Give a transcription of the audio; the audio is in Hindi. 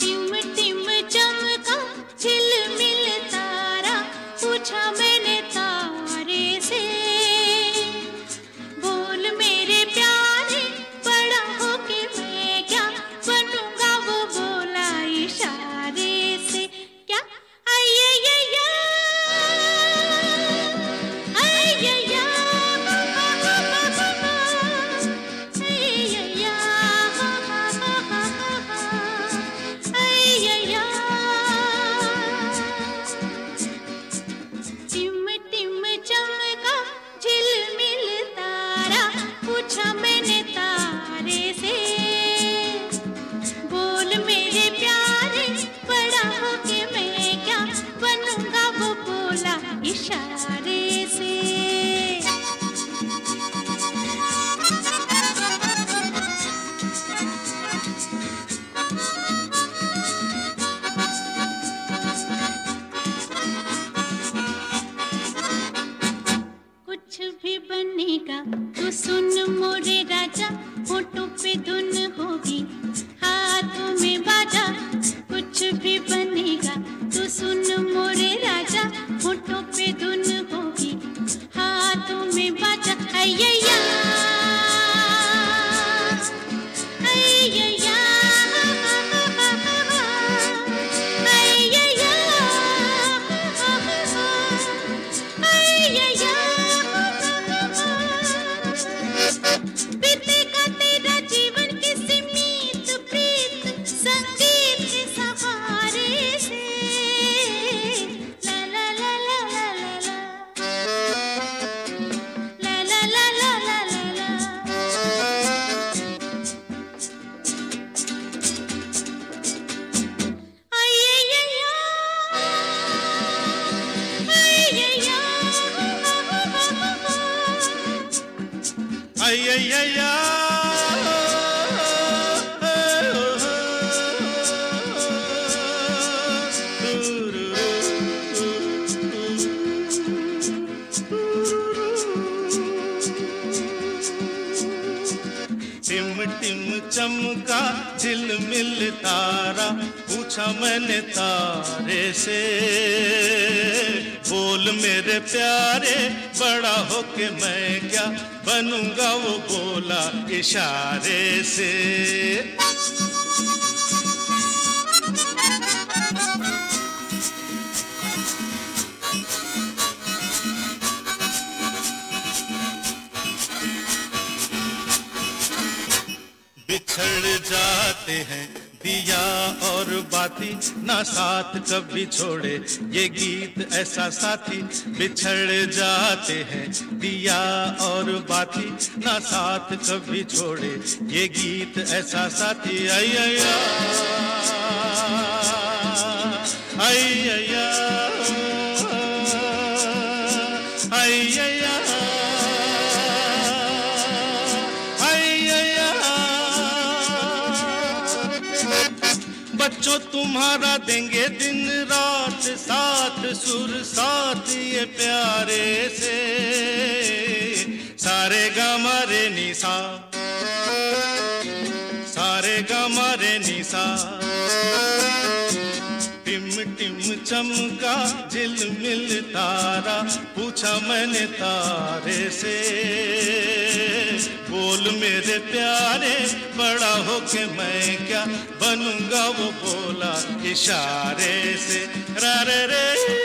टिम टिम चमका झिलमिल तारा पूछा तुम्हारा पूछा मैं गा तू तो सुन मोरे राजा, होठों पे धुन होगी, हाथों में बाजा, कुछ भी बनेगा, तू सुन मोरे राजा, होठों पे धुन होगी, हाथों में बाजा आई चमका दिल मिल तारा, पूछा मैंने तारे से। बोल मेरे प्यारे, बड़ा होके मैं क्या इशारे से। बिछड़ जाते हैं दिया और बाती ना साथ कभी छोड़े। ये गीत ऐसा साथी बिछड़ जाते हैं। दिया और बाती ना साथ कभी छोड़े। ये गीत ऐसा साथी, आई आई अया आई बच्चों तुम्हारा देंगे दिन रात, साथ सुर, साथ ये प्यारे से। सारे गमारे निशा, सारे गमारे निशा। टिम टिम चमका झिल मिल तारा, पूछा मैंने तारे से। मेरे प्यारे बड़ा हो के मैं क्या बनूँगा? वो बोला इशारे से रे रे।